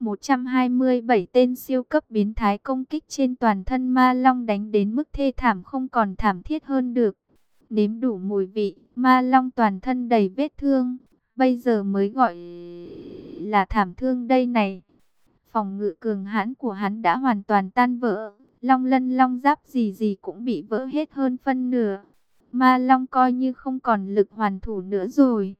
127 tên siêu cấp biến thái công kích trên toàn thân ma long đánh đến mức thê thảm không còn thảm thiết hơn được. Nếm đủ mùi vị, ma long toàn thân đầy vết thương, bây giờ mới gọi là thảm thương đây này. Phòng ngự cường hãn của hắn đã hoàn toàn tan vỡ, long lân long giáp gì gì cũng bị vỡ hết hơn phân nửa. Ma long coi như không còn lực hoàn thủ nữa rồi.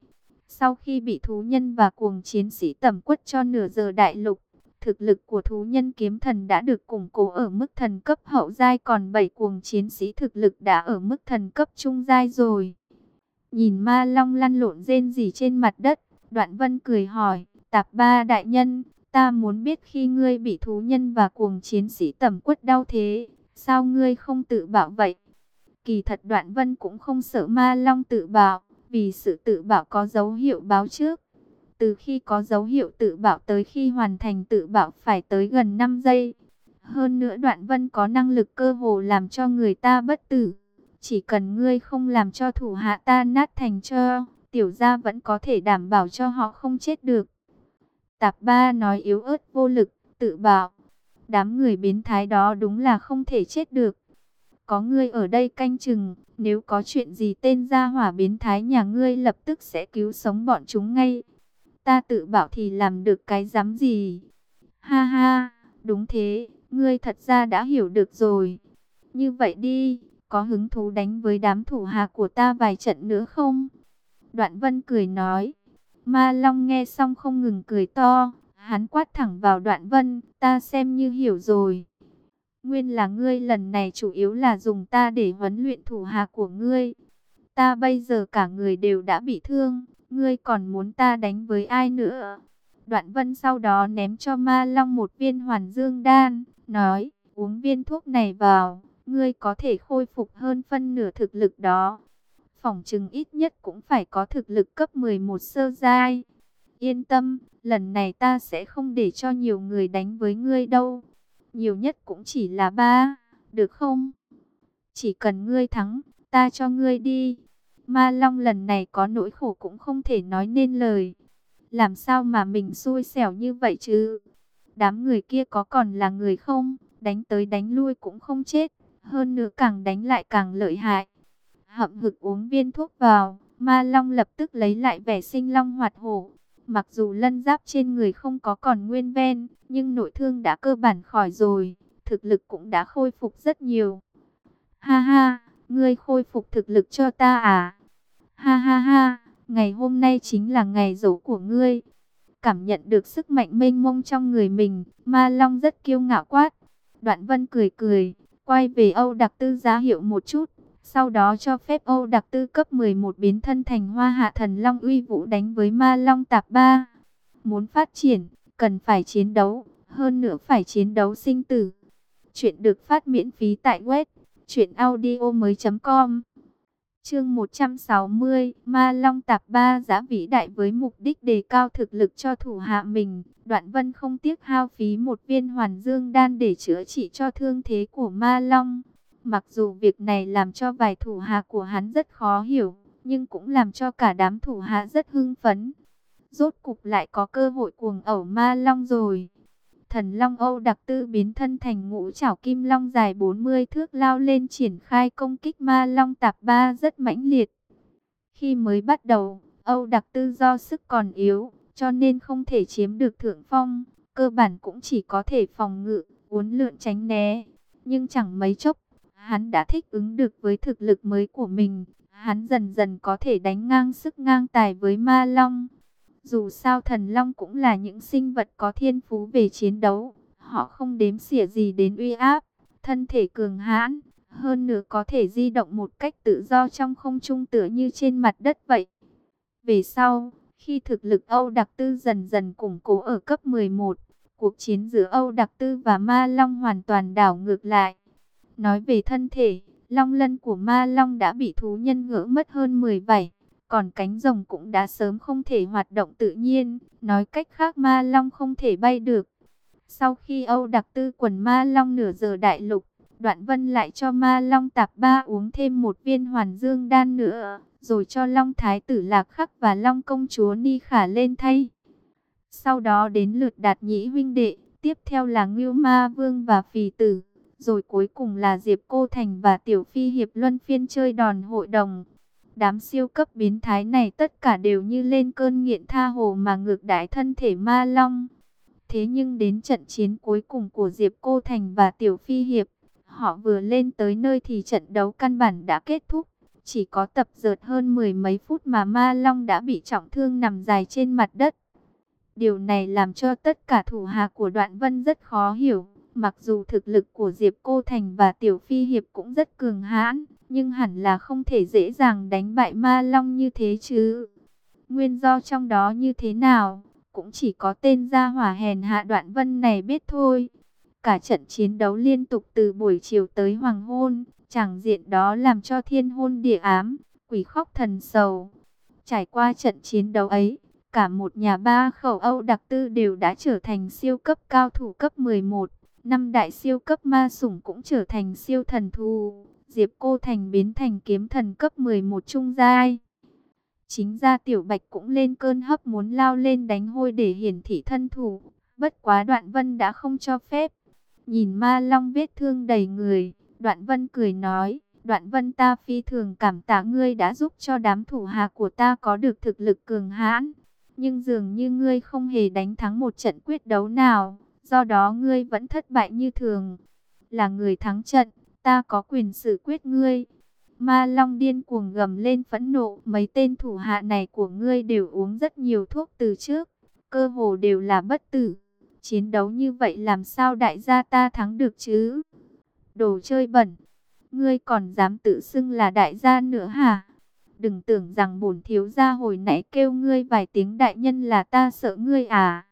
Sau khi bị thú nhân và cuồng chiến sĩ tầm quất cho nửa giờ đại lục, thực lực của thú nhân kiếm thần đã được củng cố ở mức thần cấp hậu giai còn bảy cuồng chiến sĩ thực lực đã ở mức thần cấp trung giai rồi. Nhìn ma long lăn lộn rên rỉ trên mặt đất, đoạn vân cười hỏi, tạp ba đại nhân, ta muốn biết khi ngươi bị thú nhân và cuồng chiến sĩ tầm quất đau thế, sao ngươi không tự bảo vậy? Kỳ thật đoạn vân cũng không sợ ma long tự bảo, vì sự tự bảo có dấu hiệu báo trước. Từ khi có dấu hiệu tự bảo tới khi hoàn thành tự bảo phải tới gần 5 giây. Hơn nữa đoạn vân có năng lực cơ hồ làm cho người ta bất tử. Chỉ cần ngươi không làm cho thủ hạ ta nát thành cho, tiểu gia vẫn có thể đảm bảo cho họ không chết được. Tạp ba nói yếu ớt vô lực, tự bảo. Đám người biến thái đó đúng là không thể chết được. Có ngươi ở đây canh chừng, nếu có chuyện gì tên gia hỏa biến thái nhà ngươi lập tức sẽ cứu sống bọn chúng ngay. Ta tự bảo thì làm được cái dám gì. Ha ha, đúng thế, ngươi thật ra đã hiểu được rồi. Như vậy đi, có hứng thú đánh với đám thủ hạ của ta vài trận nữa không? Đoạn vân cười nói. Ma Long nghe xong không ngừng cười to. Hắn quát thẳng vào đoạn vân, ta xem như hiểu rồi. Nguyên là ngươi lần này chủ yếu là dùng ta để huấn luyện thủ hạ của ngươi. Ta bây giờ cả người đều đã bị thương, ngươi còn muốn ta đánh với ai nữa? Đoạn vân sau đó ném cho ma long một viên hoàn dương đan, nói, uống viên thuốc này vào, ngươi có thể khôi phục hơn phân nửa thực lực đó. Phòng chừng ít nhất cũng phải có thực lực cấp 11 sơ giai. Yên tâm, lần này ta sẽ không để cho nhiều người đánh với ngươi đâu nhiều nhất cũng chỉ là ba, được không? Chỉ cần ngươi thắng, ta cho ngươi đi. Ma Long lần này có nỗi khổ cũng không thể nói nên lời. Làm sao mà mình xui xẻo như vậy chứ? Đám người kia có còn là người không? Đánh tới đánh lui cũng không chết. Hơn nữa càng đánh lại càng lợi hại. Hậm hực uống viên thuốc vào. Ma Long lập tức lấy lại vẻ sinh long hoạt hổ. Mặc dù lân giáp trên người không có còn nguyên ven, nhưng nội thương đã cơ bản khỏi rồi, thực lực cũng đã khôi phục rất nhiều. Ha ha, ngươi khôi phục thực lực cho ta à? Ha ha ha, ngày hôm nay chính là ngày rỗ của ngươi. Cảm nhận được sức mạnh mênh mông trong người mình, Ma Long rất kiêu ngạo quát. Đoạn Vân cười cười, quay về Âu Đặc Tư giá hiệu một chút. Sau đó cho phép Âu đặc tư cấp 11 biến thân thành hoa hạ thần Long uy vũ đánh với ma Long tạp ba. Muốn phát triển, cần phải chiến đấu, hơn nữa phải chiến đấu sinh tử. Chuyện được phát miễn phí tại web chuyểnaudio.com Chương 160, Ma Long Tạp Ba giá vĩ đại với mục đích đề cao thực lực cho thủ hạ mình, Đoạn Vân không tiếc hao phí một viên Hoàn Dương đan để chữa trị cho thương thế của Ma Long. Mặc dù việc này làm cho vài thủ hạ của hắn rất khó hiểu, nhưng cũng làm cho cả đám thủ hạ rất hưng phấn. Rốt cục lại có cơ hội cuồng ẩu ma long rồi. Thần Long Âu đặc tư biến thân thành ngũ chảo kim long dài 40 thước lao lên triển khai công kích ma long tạp ba rất mãnh liệt. Khi mới bắt đầu, Âu đặc tư do sức còn yếu, cho nên không thể chiếm được thượng phong, cơ bản cũng chỉ có thể phòng ngự, uốn lượn tránh né. Nhưng chẳng mấy chốc, Hắn đã thích ứng được với thực lực mới của mình. Hắn dần dần có thể đánh ngang sức ngang tài với ma long. Dù sao thần long cũng là những sinh vật có thiên phú về chiến đấu. Họ không đếm xỉa gì đến uy áp, thân thể cường hãn. Hơn nữa có thể di động một cách tự do trong không trung tựa như trên mặt đất vậy. Về sau, khi thực lực Âu Đặc Tư dần dần củng cố ở cấp 11, cuộc chiến giữa Âu Đặc Tư và Ma Long hoàn toàn đảo ngược lại. Nói về thân thể, long lân của ma long đã bị thú nhân ngỡ mất hơn 10 vảy, còn cánh rồng cũng đã sớm không thể hoạt động tự nhiên, nói cách khác ma long không thể bay được. Sau khi Âu đặc tư quần ma long nửa giờ đại lục, đoạn vân lại cho ma long tạp ba uống thêm một viên hoàn dương đan nữa, rồi cho long thái tử lạc khắc và long công chúa ni khả lên thay. Sau đó đến lượt đạt nhĩ huynh đệ, tiếp theo là Ngưu Ma Vương và Phì Tử, rồi cuối cùng là Diệp Cô Thành và Tiểu Phi Hiệp Luân phiên chơi đòn hội đồng. Đám siêu cấp biến thái này tất cả đều như lên cơn nghiện tha hồ mà ngược đãi thân thể ma long. Thế nhưng đến trận chiến cuối cùng của Diệp Cô Thành và Tiểu Phi Hiệp, họ vừa lên tới nơi thì trận đấu căn bản đã kết thúc. Chỉ có tập dượt hơn mười mấy phút mà Ma Long đã bị trọng thương nằm dài trên mặt đất. Điều này làm cho tất cả thủ hạ của Đoạn Vân rất khó hiểu. Mặc dù thực lực của Diệp Cô Thành và Tiểu Phi Hiệp cũng rất cường hãn, nhưng hẳn là không thể dễ dàng đánh bại Ma Long như thế chứ. Nguyên do trong đó như thế nào, cũng chỉ có tên gia hỏa hèn hạ Đoạn Vân này biết thôi. Cả trận chiến đấu liên tục từ buổi chiều tới hoàng hôn, chẳng diện đó làm cho thiên hôn địa ám, quỷ khóc thần sầu. Trải qua trận chiến đấu ấy, cả một nhà ba khẩu Âu đặc tư đều đã trở thành siêu cấp cao thủ cấp 11. Năm đại siêu cấp ma sủng cũng trở thành siêu thần thù. Diệp Cô Thành biến thành kiếm thần cấp 11 trung giai. Chính ra Tiểu Bạch cũng lên cơn hấp muốn lao lên đánh hôi để hiển thị thân thủ. Bất quá đoạn vân đã không cho phép. Nhìn ma long vết thương đầy người, đoạn vân cười nói. Đoạn vân ta phi thường cảm tạ ngươi đã giúp cho đám thủ hạ của ta có được thực lực cường hãn. Nhưng dường như ngươi không hề đánh thắng một trận quyết đấu nào, do đó ngươi vẫn thất bại như thường. Là người thắng trận, ta có quyền xử quyết ngươi. Ma Long điên cuồng gầm lên phẫn nộ, mấy tên thủ hạ này của ngươi đều uống rất nhiều thuốc từ trước, cơ hồ đều là bất tử. Chiến đấu như vậy làm sao đại gia ta thắng được chứ? Đồ chơi bẩn, ngươi còn dám tự xưng là đại gia nữa hả? Đừng tưởng rằng bổn thiếu gia hồi nãy kêu ngươi vài tiếng đại nhân là ta sợ ngươi à.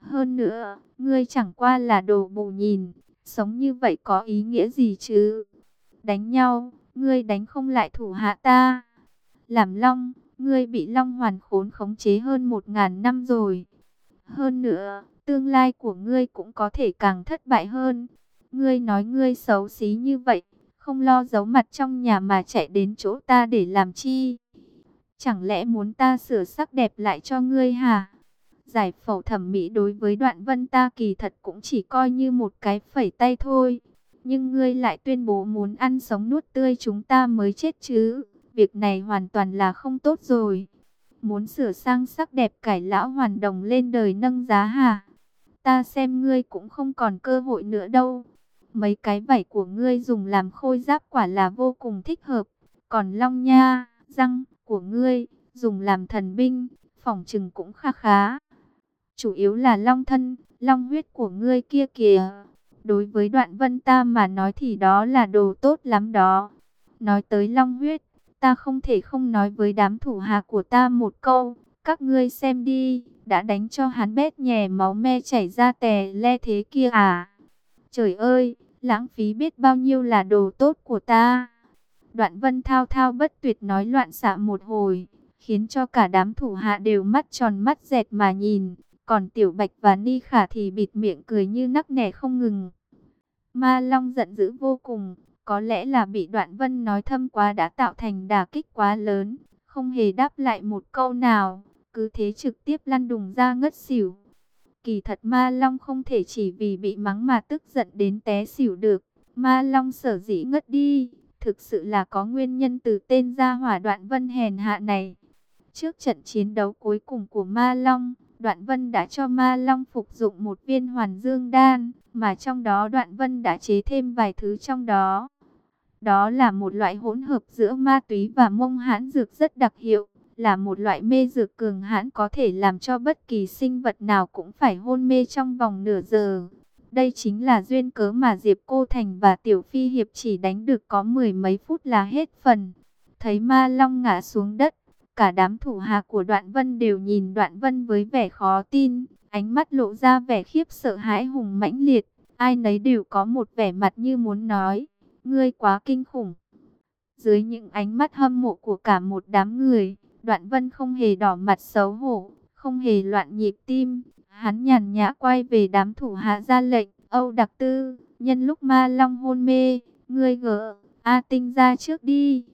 Hơn nữa, ngươi chẳng qua là đồ bù nhìn, sống như vậy có ý nghĩa gì chứ? Đánh nhau, ngươi đánh không lại thủ hạ ta. Làm long, ngươi bị long hoàn khốn khống chế hơn một ngàn năm rồi. Hơn nữa, tương lai của ngươi cũng có thể càng thất bại hơn. Ngươi nói ngươi xấu xí như vậy, không lo giấu mặt trong nhà mà chạy đến chỗ ta để làm chi? Chẳng lẽ muốn ta sửa sắc đẹp lại cho ngươi hả? Giải phẫu thẩm mỹ đối với đoạn vân ta kỳ thật cũng chỉ coi như một cái phẩy tay thôi. Nhưng ngươi lại tuyên bố muốn ăn sống nuốt tươi chúng ta mới chết chứ. Việc này hoàn toàn là không tốt rồi. Muốn sửa sang sắc đẹp cải lão hoàn đồng lên đời nâng giá hả? Ta xem ngươi cũng không còn cơ hội nữa đâu. Mấy cái vảy của ngươi dùng làm khôi giáp quả là vô cùng thích hợp. Còn long nha, răng của ngươi, dùng làm thần binh, phòng trừng cũng kha khá. Chủ yếu là long thân, long huyết của ngươi kia kìa. Đối với đoạn vân ta mà nói thì đó là đồ tốt lắm đó. Nói tới long huyết, ta không thể không nói với đám thủ hạ của ta một câu. Các ngươi xem đi, đã đánh cho hắn bét nhè máu me chảy ra tè le thế kia à. Trời ơi, lãng phí biết bao nhiêu là đồ tốt của ta. Đoạn vân thao thao bất tuyệt nói loạn xạ một hồi, khiến cho cả đám thủ hạ đều mắt tròn mắt dẹt mà nhìn. Còn Tiểu Bạch và Ni Khả thì bịt miệng cười như nắc nẻ không ngừng. Ma Long giận dữ vô cùng, có lẽ là bị Đoạn Vân nói thâm quá đã tạo thành đả kích quá lớn, không hề đáp lại một câu nào, cứ thế trực tiếp lăn đùng ra ngất xỉu. Kỳ thật Ma Long không thể chỉ vì bị mắng mà tức giận đến té xỉu được. Ma Long sở dĩ ngất đi, thực sự là có nguyên nhân từ tên gia hỏa đoạn vân hèn hạ này. Trước trận chiến đấu cuối cùng của Ma Long, Đoạn Vân đã cho Ma Long phục dụng một viên hoàn dương đan, mà trong đó Đoạn Vân đã chế thêm vài thứ trong đó. Đó là một loại hỗn hợp giữa ma túy và mông hãn dược rất đặc hiệu, là một loại mê dược cường hãn có thể làm cho bất kỳ sinh vật nào cũng phải hôn mê trong vòng nửa giờ. Đây chính là duyên cớ mà Diệp Cô Thành và Tiểu Phi Hiệp chỉ đánh được có mười mấy phút là hết phần. Thấy ma long ngã xuống đất, Cả đám thủ hạ của Đoạn Vân đều nhìn Đoạn Vân với vẻ khó tin, ánh mắt lộ ra vẻ khiếp sợ hãi hùng mãnh liệt. Ai nấy đều có một vẻ mặt như muốn nói, ngươi quá kinh khủng. Dưới những ánh mắt hâm mộ của cả một đám người, Đoạn Vân không hề đỏ mặt xấu hổ, không hề loạn nhịp tim. Hắn nhàn nhã quay về đám thủ hạ ra lệnh, Âu Đặc Tư, nhân lúc ma long hôn mê, ngươi gỡ, A Tinh ra trước đi.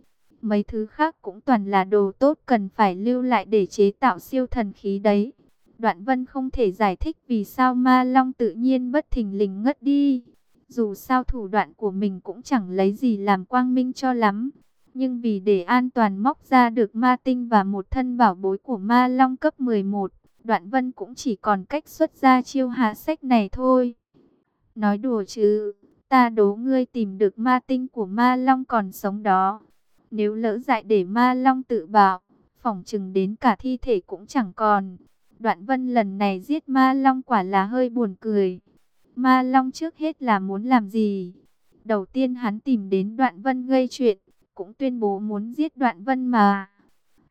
Mấy thứ khác cũng toàn là đồ tốt cần phải lưu lại để chế tạo siêu thần khí đấy. Đoạn Vân không thể giải thích vì sao Ma Long tự nhiên bất thình lình ngất đi. Dù sao thủ đoạn của mình cũng chẳng lấy gì làm quang minh cho lắm. Nhưng vì để an toàn móc ra được ma tinh và một thân bảo bối của ma long cấp 11, Đoạn Vân cũng chỉ còn cách xuất ra chiêu hạ sách này thôi. Nói đùa chứ, ta đố ngươi tìm được ma tinh của ma long còn sống đó. Nếu lỡ dại để ma long tự bảo, phỏng chừng đến cả thi thể cũng chẳng còn. Đoạn Vân lần này giết ma long quả là hơi buồn cười. Ma long trước hết là muốn làm gì? Đầu tiên hắn tìm đến Đoạn Vân gây chuyện cũng tuyên bố muốn giết Đoạn Vân mà.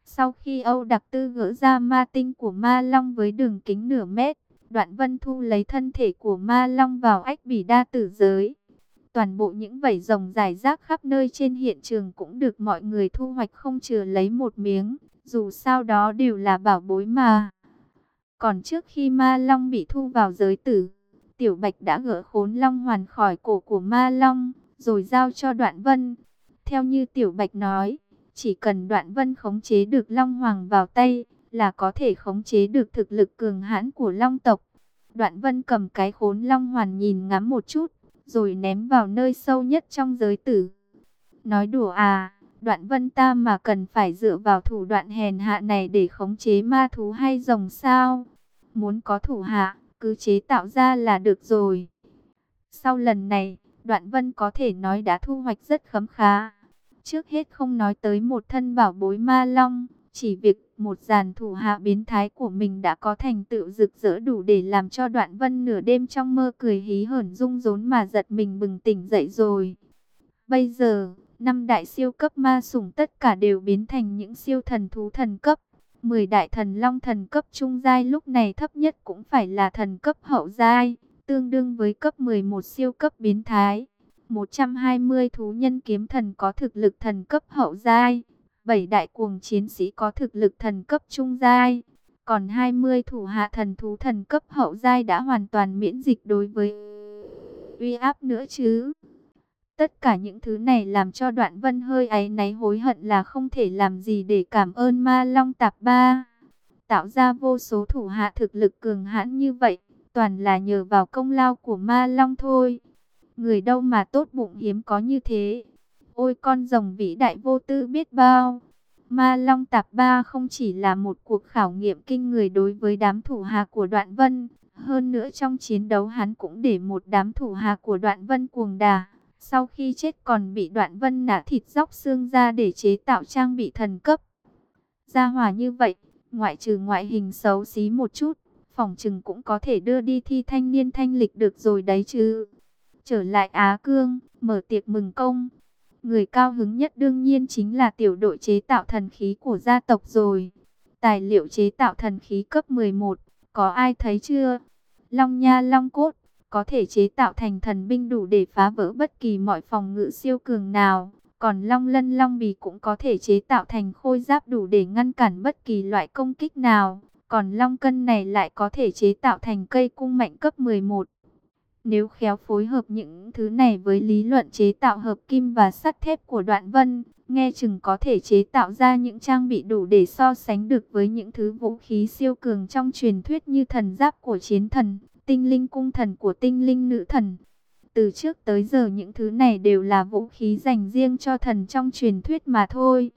Sau khi Âu Đặc Tư gỡ ra ma tinh của ma long với đường kính nửa mét, Đoạn Vân thu lấy thân thể của ma long vào ách bỉ đa tử giới. Toàn bộ những vảy rồng dài rác khắp nơi trên hiện trường cũng được mọi người thu hoạch không chừa lấy một miếng, dù sao đó đều là bảo bối mà. Còn trước khi ma long bị thu vào giới tử, Tiểu Bạch đã gỡ khốn long hoàn khỏi cổ của ma long, rồi giao cho Đoạn Vân. Theo như Tiểu Bạch nói, chỉ cần Đoạn Vân khống chế được Long Hoàng vào tay, là có thể khống chế được thực lực cường hãn của Long tộc. Đoạn Vân cầm cái khốn Long Hoàn nhìn ngắm một chút, rồi ném vào nơi sâu nhất trong giới tử. Nói đùa à, Đoạn Vân ta mà cần phải dựa vào thủ đoạn hèn hạ này để khống chế ma thú hay rồng sao? Muốn có thủ hạ, cứ chế tạo ra là được rồi. Sau lần này, Đoạn Vân có thể nói đã thu hoạch rất khấm khá. Trước hết không nói tới một thân bảo bối ma long, chỉ việc một dàn thủ hạ biến thái của mình đã có thành tựu rực rỡ đủ để làm cho Đoạn Vân nửa đêm trong mơ cười hí hởn rung rốn mà giật mình bừng tỉnh dậy rồi. Bây giờ, năm đại siêu cấp ma sủng tất cả đều biến thành những siêu thần thú thần cấp. 10 đại thần long thần cấp trung giai lúc này thấp nhất cũng phải là thần cấp hậu giai tương đương với cấp 11 siêu cấp biến thái. 120 thú nhân kiếm thần có thực lực thần cấp hậu giai, 7 đại cuồng chiến sĩ có thực lực thần cấp trung giai, còn 20 thủ hạ thần thú thần cấp hậu giai đã hoàn toàn miễn dịch đối với uy áp nữa chứ. Tất cả những thứ này làm cho Đoạn Vân hơi áy náy hối hận là không thể làm gì để cảm ơn Ma Long Tạp Ba. Tạo ra vô số thủ hạ thực lực cường hãn như vậy, toàn là nhờ vào công lao của ma long thôi. Người đâu mà tốt bụng hiếm có như thế. Ôi con rồng vĩ đại vô tư biết bao. Ma Long Tạp Ba không chỉ là một cuộc khảo nghiệm kinh người đối với đám thủ hạ của Đoạn Vân. Hơn nữa trong chiến đấu hắn cũng để một đám thủ hạ của Đoạn Vân cuồng đà. Sau khi chết còn bị Đoạn Vân nã thịt dốc xương ra để chế tạo trang bị thần cấp. Gia hòa như vậy, ngoại trừ ngoại hình xấu xí một chút, phòng trừng cũng có thể đưa đi thi thanh niên thanh lịch được rồi đấy chứ. Trở lại Á Cương, mở tiệc mừng công. Người cao hứng nhất đương nhiên chính là tiểu đội chế tạo thần khí của gia tộc rồi. Tài liệu chế tạo thần khí cấp 11, có ai thấy chưa? Long nha long cốt, có thể chế tạo thành thần binh đủ để phá vỡ bất kỳ mọi phòng ngự siêu cường nào. Còn long lân long bì cũng có thể chế tạo thành khôi giáp đủ để ngăn cản bất kỳ loại công kích nào. Còn long cân này lại có thể chế tạo thành cây cung mạnh cấp 11. Nếu khéo phối hợp những thứ này với lý luận chế tạo hợp kim và sắt thép của đoạn vân, nghe chừng có thể chế tạo ra những trang bị đủ để so sánh được với những thứ vũ khí siêu cường trong truyền thuyết như thần giáp của chiến thần, tinh linh cung thần của tinh linh nữ thần. Từ trước tới giờ những thứ này đều là vũ khí dành riêng cho thần trong truyền thuyết mà thôi.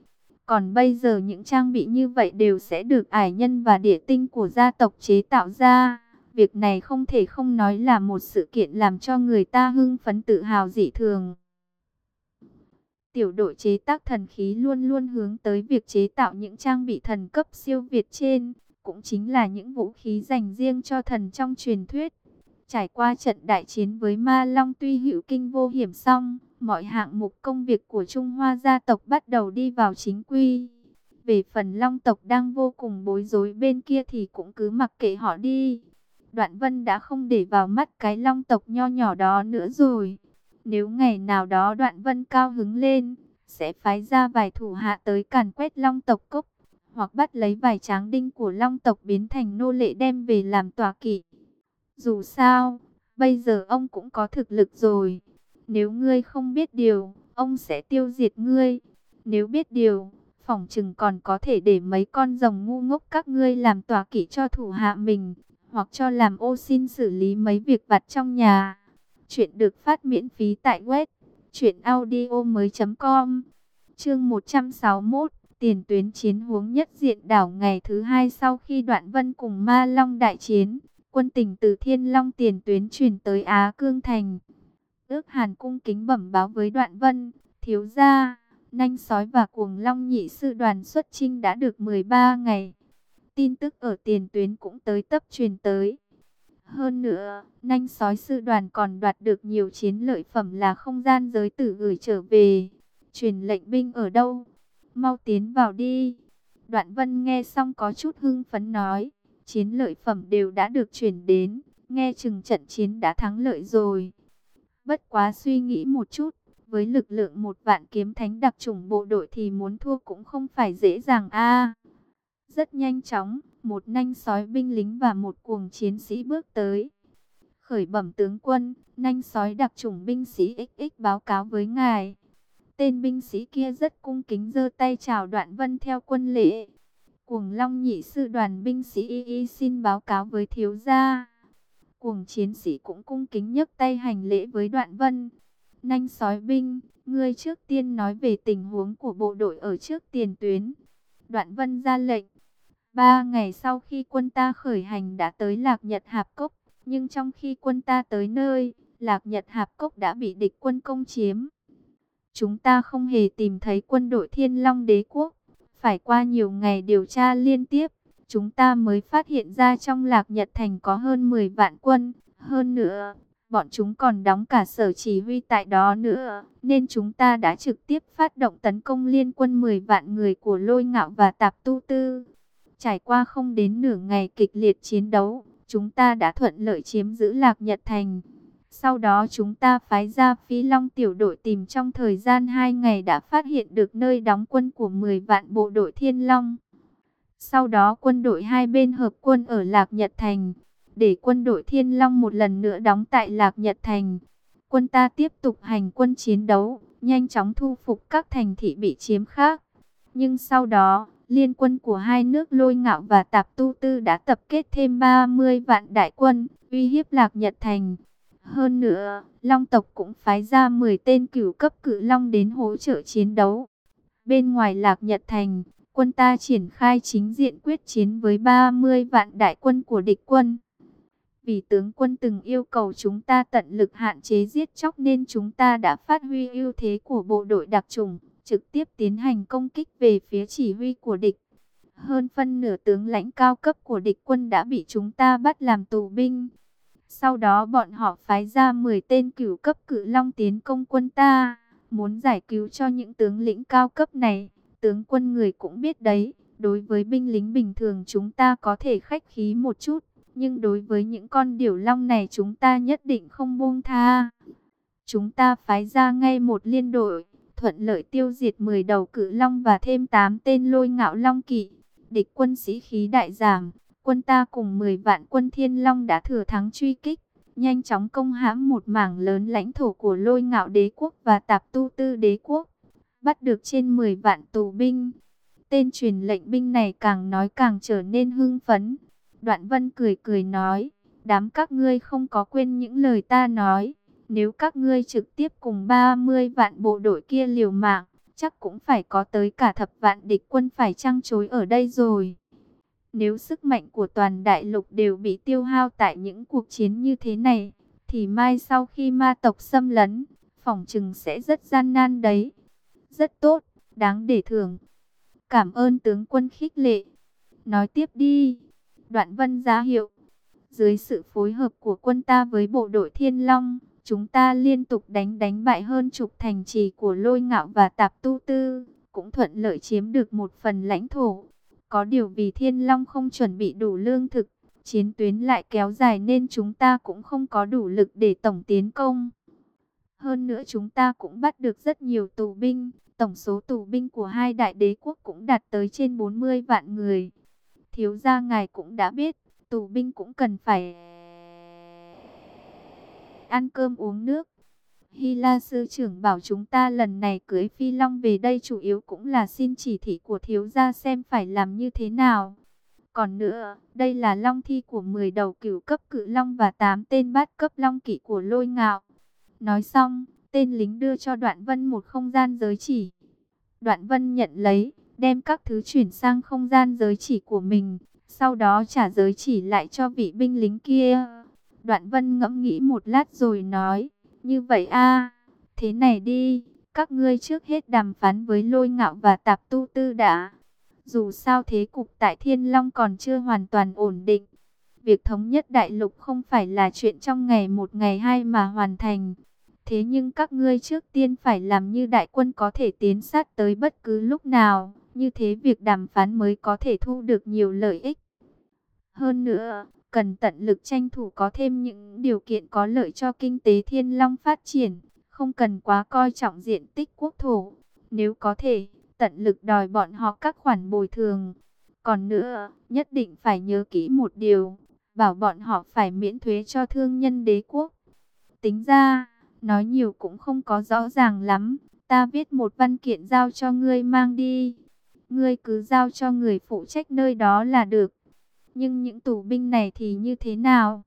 Còn bây giờ những trang bị như vậy đều sẽ được ải nhân và địa tinh của gia tộc chế tạo ra. Việc này không thể không nói là một sự kiện làm cho người ta hưng phấn tự hào dị thường. Tiểu đội chế tác thần khí luôn luôn hướng tới việc chế tạo những trang bị thần cấp siêu việt trên, cũng chính là những vũ khí dành riêng cho thần trong truyền thuyết. Trải qua trận đại chiến với Ma Long tuy hữu kinh vô hiểm xong, mọi hạng mục công việc của Trung Hoa gia tộc bắt đầu đi vào chính quy. Về phần Long tộc đang vô cùng bối rối bên kia thì cũng cứ mặc kệ họ đi. Đoạn Vân đã không để vào mắt cái Long tộc nho nhỏ đó nữa rồi. Nếu ngày nào đó Đoạn Vân cao hứng lên, sẽ phái ra vài thủ hạ tới càn quét Long tộc cốc, hoặc bắt lấy vài tráng đinh của Long tộc biến thành nô lệ đem về làm tòa kỵ. Dù sao, bây giờ ông cũng có thực lực rồi. Nếu ngươi không biết điều, ông sẽ tiêu diệt ngươi. Nếu biết điều, Phỏng chừng còn có thể để mấy con rồng ngu ngốc các ngươi làm tòa kỵ cho thủ hạ mình, hoặc cho làm ô xin xử lý mấy việc vặt trong nhà. Chuyện được phát miễn phí tại web truyệnaudiomoi.com. Chương 161, tiền tuyến chiến huống nhất diện đảo ngày thứ hai sau khi Đoạn Vân cùng Ma Long đại chiến, quân tình từ Thiên Long tiền tuyến truyền tới Á Cương thành. Ước Hàn cung kính bẩm báo với Đoạn Vân, thiếu gia, nanh sói và cuồng long nhị sư đoàn xuất chinh đã được 13 ngày. Tin tức ở tiền tuyến cũng tới tấp truyền tới. Hơn nữa, nanh sói sư đoàn còn đoạt được nhiều chiến lợi phẩm là không gian giới tử gửi trở về. Truyền lệnh binh ở đâu? Mau tiến vào đi. Đoạn vân nghe xong có chút hưng phấn nói. Chiến lợi phẩm đều đã được chuyển đến. Nghe chừng trận chiến đã thắng lợi rồi. Bất quá suy nghĩ một chút. Với lực lượng một vạn kiếm thánh đặc chủng bộ đội thì muốn thua cũng không phải dễ dàng a rất nhanh chóng, một nanh sói binh lính và một cuồng chiến sĩ bước tới. Khởi bẩm tướng quân, nanh sói đặc chủng binh sĩ XX báo cáo với ngài. Tên binh sĩ kia rất cung kính giơ tay chào đoạn vân theo quân lễ. Cuồng long nhị sư đoàn binh sĩ y y xin báo cáo với thiếu gia. Cuồng chiến sĩ cũng cung kính nhấc tay hành lễ với đoạn vân. Nanh sói binh, ngươi trước tiên nói về tình huống của bộ đội ở trước tiền tuyến. Đoạn vân ra lệnh. Ba ngày sau khi quân ta khởi hành đã tới Lạc Nhật Hạp Cốc, nhưng trong khi quân ta tới nơi, Lạc Nhật Hạp Cốc đã bị địch quân công chiếm. Chúng ta không hề tìm thấy quân đội Thiên Long Đế Quốc. Phải qua nhiều ngày điều tra liên tiếp, chúng ta mới phát hiện ra trong Lạc Nhật Thành có hơn 10 vạn quân. Hơn nữa, bọn chúng còn đóng cả sở chỉ huy tại đó nữa, nên chúng ta đã trực tiếp phát động tấn công liên quân 10 vạn người của lôi ngạo và tạp tu tư. Trải qua không đến nửa ngày kịch liệt chiến đấu, chúng ta đã thuận lợi chiếm giữ Lạc Nhật Thành. Sau đó chúng ta phái ra phi long tiểu đội tìm trong thời gian 2 ngày đã phát hiện được nơi đóng quân của 10 vạn bộ đội Thiên Long. Sau đó quân đội hai bên hợp quân ở Lạc Nhật Thành, để quân đội Thiên Long một lần nữa đóng tại Lạc Nhật Thành. Quân ta tiếp tục hành quân chiến đấu, nhanh chóng thu phục các thành thị bị chiếm khác. Nhưng sau đó, liên quân của hai nước lôi ngạo và tạp tu tư đã tập kết thêm 30 vạn đại quân, uy hiếp Lạc Nhật Thành. Hơn nữa, Long tộc cũng phái ra 10 tên cửu cấp cự Long đến hỗ trợ chiến đấu. Bên ngoài Lạc Nhật Thành, quân ta triển khai chính diện quyết chiến với 30 vạn đại quân của địch quân. Vì tướng quân từng yêu cầu chúng ta tận lực hạn chế giết chóc nên chúng ta đã phát huy ưu thế của bộ đội đặc trùng, trực tiếp tiến hành công kích về phía chỉ huy của địch. Hơn phân nửa tướng lãnh cao cấp của địch quân đã bị chúng ta bắt làm tù binh. Sau đó bọn họ phái ra 10 tên cửu cấp cự long tiến công quân ta, muốn giải cứu cho những tướng lĩnh cao cấp này. Tướng quân người cũng biết đấy, đối với binh lính bình thường chúng ta có thể khách khí một chút, nhưng đối với những con điểu long này chúng ta nhất định không buông tha. Chúng ta phái ra ngay một liên đội, thuận lợi tiêu diệt 10 đầu cự long và thêm 8 tên lôi ngạo long kỵ. Địch quân sĩ khí đại giảm, quân ta cùng 10 vạn quân thiên long đã thừa thắng truy kích, nhanh chóng công hãm một mảng lớn lãnh thổ của lôi ngạo đế quốc và tạp tu tư đế quốc, bắt được trên 10 vạn tù binh. Tên truyền lệnh binh này càng nói càng trở nên hưng phấn. Đoạn vân cười cười nói, đám các ngươi không có quên những lời ta nói. Nếu các ngươi trực tiếp cùng 30 vạn bộ đội kia liều mạng, chắc cũng phải có tới cả thập vạn địch quân phải trăng chối ở đây rồi. Nếu sức mạnh của toàn đại lục đều bị tiêu hao tại những cuộc chiến như thế này, thì mai sau khi ma tộc xâm lấn, phòng trừng sẽ rất gian nan đấy. Rất tốt, đáng để thưởng. Cảm ơn tướng quân khích lệ. Nói tiếp đi. Đoạn vân giá hiệu. Dưới sự phối hợp của quân ta với bộ đội Thiên Long, chúng ta liên tục đánh đánh bại hơn chục thành trì của lôi ngạo và tạp tu tư, cũng thuận lợi chiếm được một phần lãnh thổ. Có điều vì Thiên Long không chuẩn bị đủ lương thực, chiến tuyến lại kéo dài nên chúng ta cũng không có đủ lực để tổng tiến công. Hơn nữa chúng ta cũng bắt được rất nhiều tù binh, tổng số tù binh của hai đại đế quốc cũng đạt tới trên 40 vạn người. Thiếu gia ngài cũng đã biết, tù binh cũng cần phải ăn cơm uống nước. Hy La sư trưởng bảo chúng ta lần này cưới Phi Long về đây chủ yếu cũng là xin chỉ thị của thiếu gia xem phải làm như thế nào. Còn nữa, đây là long thi của 10 đầu cửu cấp cự long và 8 tên bát cấp long kỵ của lôi ngạo. Nói xong, tên lính đưa cho Đoạn Vân một không gian giới chỉ. Đoạn Vân nhận lấy, đem các thứ chuyển sang không gian giới chỉ của mình, sau đó trả giới chỉ lại cho vị binh lính kia. Đoạn Vân ngẫm nghĩ một lát rồi nói, như vậy a thế này đi, các ngươi trước hết đàm phán với lôi ngạo và tạp tu tư đã. Dù sao thế cục tại Thiên Long còn chưa hoàn toàn ổn định. Việc thống nhất đại lục không phải là chuyện trong ngày một ngày hai mà hoàn thành. Thế nhưng các ngươi trước tiên phải làm như đại quân có thể tiến sát tới bất cứ lúc nào. Như thế việc đàm phán mới có thể thu được nhiều lợi ích. Hơn nữa, cần tận lực tranh thủ có thêm những điều kiện có lợi cho kinh tế Thiên Long phát triển. Không cần quá coi trọng diện tích quốc thổ. Nếu có thể, tận lực đòi bọn họ các khoản bồi thường. Còn nữa, nhất định phải nhớ kỹ một điều, bảo bọn họ phải miễn thuế cho thương nhân đế quốc. Tính ra, nói nhiều cũng không có rõ ràng lắm, ta viết một văn kiện giao cho ngươi mang đi. Ngươi cứ giao cho người phụ trách nơi đó là được. Nhưng những tù binh này thì như thế nào?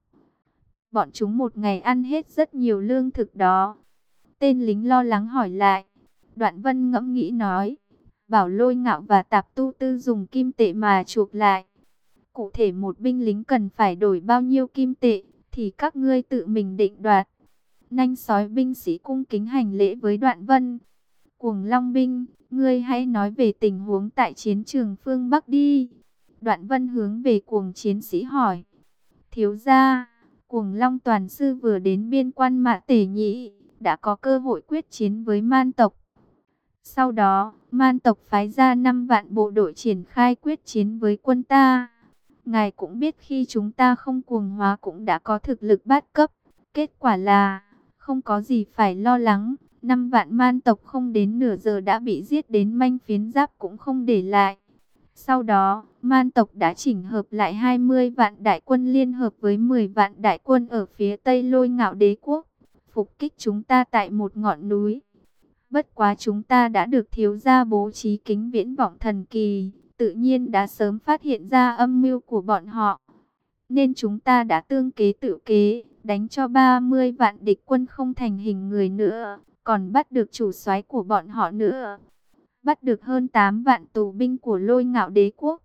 Bọn chúng một ngày ăn hết rất nhiều lương thực đó. Tên lính lo lắng hỏi lại. Đoạn vân ngẫm nghĩ nói bảo lôi ngạo và tạp tu tư dùng kim tệ mà chuộc lại. Cụ thể một binh lính cần phải đổi bao nhiêu kim tệ, thì các ngươi tự mình định đoạt. Nanh sói binh sĩ cung kính hành lễ với đoạn vân. Cuồng Long binh, ngươi hãy nói về tình huống tại chiến trường phương Bắc đi. Đoạn vân hướng về cuồng chiến sĩ hỏi. Thiếu gia, cuồng Long toàn sư vừa đến biên quan mạ tể nhị, đã có cơ hội quyết chiến với man tộc. Sau đó, man tộc phái ra 5 vạn bộ đội triển khai quyết chiến với quân ta. Ngài cũng biết khi chúng ta không cuồng hóa cũng đã có thực lực bát cấp. Kết quả là, không có gì phải lo lắng. 5 vạn man tộc không đến nửa giờ đã bị giết đến manh phiến giáp cũng không để lại. Sau đó, man tộc đã chỉnh hợp lại 20 vạn đại quân liên hợp với 10 vạn đại quân ở phía tây lôi ngạo đế quốc, phục kích chúng ta tại một ngọn núi. Bất quá chúng ta đã được thiếu gia bố trí kính viễn vọng thần kỳ, tự nhiên đã sớm phát hiện ra âm mưu của bọn họ. Nên chúng ta đã tương kế tự kế, đánh cho 30 vạn địch quân không thành hình người nữa, còn bắt được chủ soái của bọn họ nữa. Bắt được hơn 8 vạn tù binh của lôi ngạo đế quốc.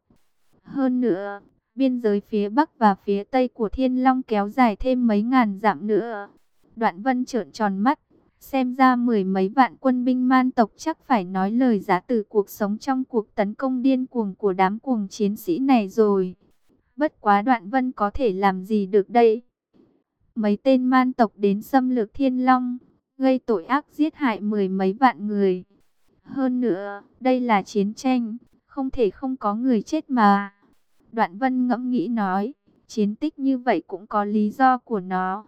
Hơn nữa, biên giới phía Bắc và phía Tây của Thiên Long kéo dài thêm mấy ngàn dặm nữa. Đoạn vân trợn tròn mắt, Xem ra mười mấy vạn quân binh man tộc chắc phải nói lời giá từ cuộc sống trong cuộc tấn công điên cuồng của đám cuồng chiến sĩ này rồi. Bất quá đoạn vân có thể làm gì được đây? Mấy tên man tộc đến xâm lược thiên long, gây tội ác giết hại mười mấy vạn người. Hơn nữa, đây là chiến tranh, không thể không có người chết mà. Đoạn vân ngẫm nghĩ nói, chiến tích như vậy cũng có lý do của nó.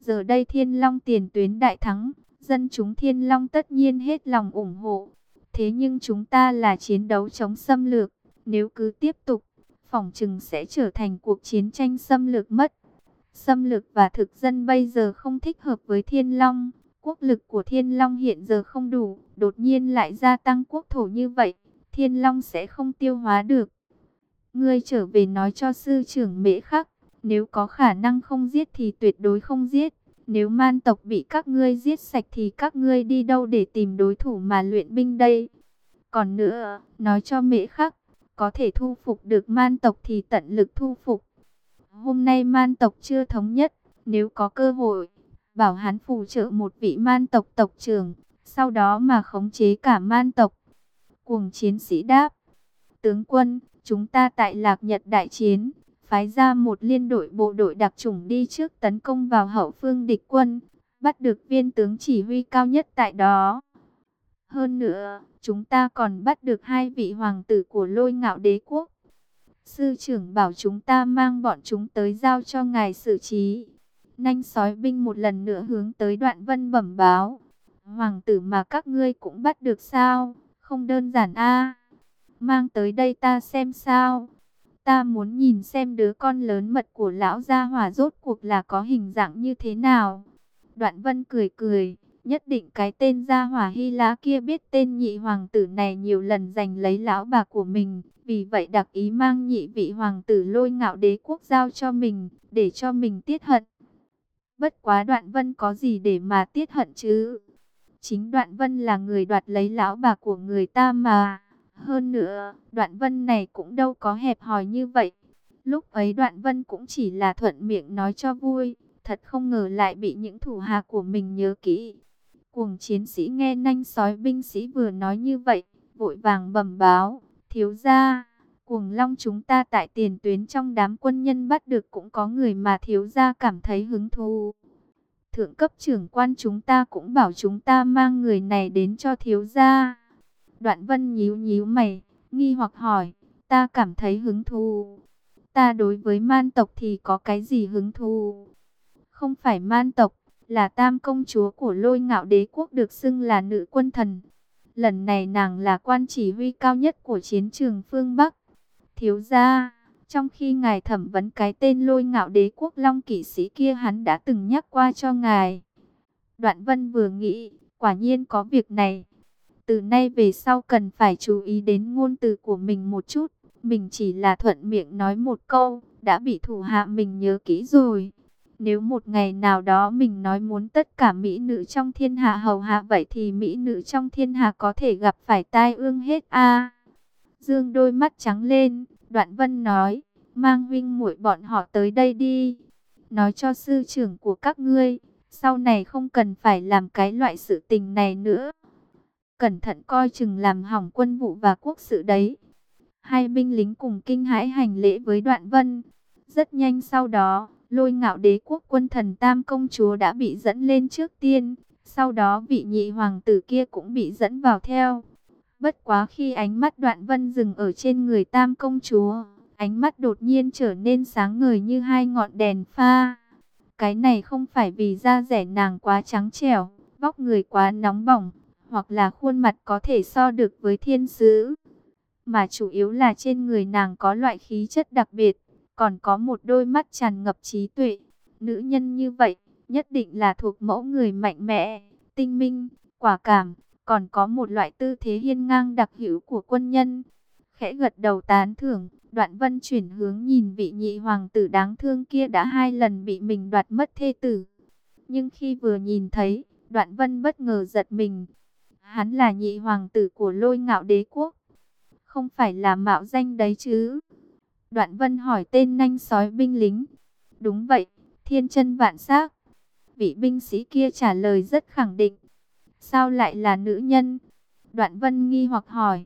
Giờ đây thiên long tiền tuyến đại thắng, Dân chúng Thiên Long tất nhiên hết lòng ủng hộ. Thế nhưng chúng ta là chiến đấu chống xâm lược. Nếu cứ tiếp tục, phòng chừng sẽ trở thành cuộc chiến tranh xâm lược mất. Xâm lược và thực dân bây giờ không thích hợp với Thiên Long. Quốc lực của Thiên Long hiện giờ không đủ, đột nhiên lại gia tăng quốc thổ như vậy. Thiên Long sẽ không tiêu hóa được. Ngươi trở về nói cho sư trưởng mễ khắc, nếu có khả năng không giết thì tuyệt đối không giết. Nếu man tộc bị các ngươi giết sạch thì các ngươi đi đâu để tìm đối thủ mà luyện binh đây? Còn nữa, nói cho mễ khắc, có thể thu phục được man tộc thì tận lực thu phục. Hôm nay man tộc chưa thống nhất, nếu có cơ hội, bảo hắn phù trợ một vị man tộc tộc trưởng, sau đó mà khống chế cả man tộc. Cuồng chiến sĩ đáp, tướng quân, chúng ta tại Lạc Nhật đại chiến, phái ra một liên đội bộ đội đặc chủng đi trước tấn công vào hậu phương địch quân, bắt được viên tướng chỉ huy cao nhất tại đó. Hơn nữa, chúng ta còn bắt được hai vị hoàng tử của lôi ngạo đế quốc. Sư trưởng bảo chúng ta mang bọn chúng tới giao cho ngài xử trí. Nanh sói binh một lần nữa hướng tới đoạn vân bẩm báo. Hoàng tử mà các ngươi cũng bắt được sao? Không đơn giản a Mang tới đây ta xem sao? Ta muốn nhìn xem đứa con lớn mật của lão gia hỏa rốt cuộc là có hình dạng như thế nào. Đoạn vân cười cười, Nhất định cái tên gia hỏa hy lá kia biết tên nhị hoàng tử này nhiều lần giành lấy lão bà của mình. Vì vậy đặc ý mang nhị vị hoàng tử lôi ngạo đế quốc giao cho mình, để cho mình tiết hận. Bất quá đoạn vân có gì để mà tiết hận chứ? Chính đoạn vân là người đoạt lấy lão bà của người ta mà. Hơn nữa, đoạn vân này cũng đâu có hẹp hòi như vậy. Lúc ấy đoạn vân cũng chỉ là thuận miệng nói cho vui. Thật không ngờ lại bị những thủ hạ của mình nhớ kỹ. Cuồng chiến sĩ nghe nanh sói binh sĩ vừa nói như vậy, vội vàng bẩm báo, thiếu gia, cuồng long chúng ta tại tiền tuyến trong đám quân nhân bắt được cũng có người mà thiếu gia cảm thấy hứng thú. Thượng cấp trưởng quan chúng ta cũng bảo chúng ta mang người này đến cho thiếu gia. Đoạn vân nhíu nhíu mày, nghi hoặc hỏi, ta cảm thấy hứng thú. Ta đối với man tộc thì có cái gì hứng thú? Không phải man tộc, là tam công chúa của lôi ngạo đế quốc được xưng là nữ quân thần. Lần này nàng là quan chỉ huy cao nhất của chiến trường phương Bắc. Thiếu gia, trong khi ngài thẩm vấn cái tên lôi ngạo đế quốc long kỵ sĩ kia hắn đã từng nhắc qua cho ngài. Đoạn vân vừa nghĩ, quả nhiên có việc này. Từ nay về sau cần phải chú ý đến ngôn từ của mình một chút. Mình chỉ là thuận miệng nói một câu, đã bị thủ hạ mình nhớ kỹ rồi. Nếu một ngày nào đó mình nói muốn tất cả mỹ nữ trong thiên hạ hầu hạ vậy thì mỹ nữ trong thiên hạ có thể gặp phải tai ương hết a. Dương đôi mắt trắng lên, Đoạn Vân nói, mang huynh muội bọn họ tới đây đi. Nói cho sư trưởng của các ngươi, sau này không cần phải làm cái loại sự tình này nữa. Cẩn thận coi chừng làm hỏng quân vụ và quốc sự đấy. Hai binh lính cùng kinh hãi hành lễ với Đoạn Vân. Rất nhanh sau đó, lôi ngạo đế quốc quân thần tam công chúa đã bị dẫn lên trước tiên, sau đó vị nhị hoàng tử kia cũng bị dẫn vào theo. Bất quá khi ánh mắt đoạn vân dừng ở trên người tam công chúa, ánh mắt đột nhiên trở nên sáng ngời như hai ngọn đèn pha. Cái này không phải vì da rẻ nàng quá trắng trẻo, vóc người quá nóng bỏng, hoặc là khuôn mặt có thể so được với thiên sứ. Mà chủ yếu là trên người nàng có loại khí chất đặc biệt, còn có một đôi mắt tràn ngập trí tuệ. Nữ nhân như vậy, nhất định là thuộc mẫu người mạnh mẽ, tinh minh, quả cảm, còn có một loại tư thế hiên ngang đặc hữu của quân nhân. Khẽ gật đầu tán thưởng, đoạn vân chuyển hướng nhìn vị nhị hoàng tử đáng thương kia đã hai lần bị mình đoạt mất thê tử. Nhưng khi vừa nhìn thấy, đoạn vân bất ngờ giật mình. Hắn là nhị hoàng tử của lôi ngạo đế quốc. Không phải là mạo danh đấy chứ. Đoạn vân hỏi tên nanh sói binh lính. Đúng vậy, thiên chân vạn xác. Vị binh sĩ kia trả lời rất khẳng định. Sao lại là nữ nhân? Đoạn vân nghi hoặc hỏi.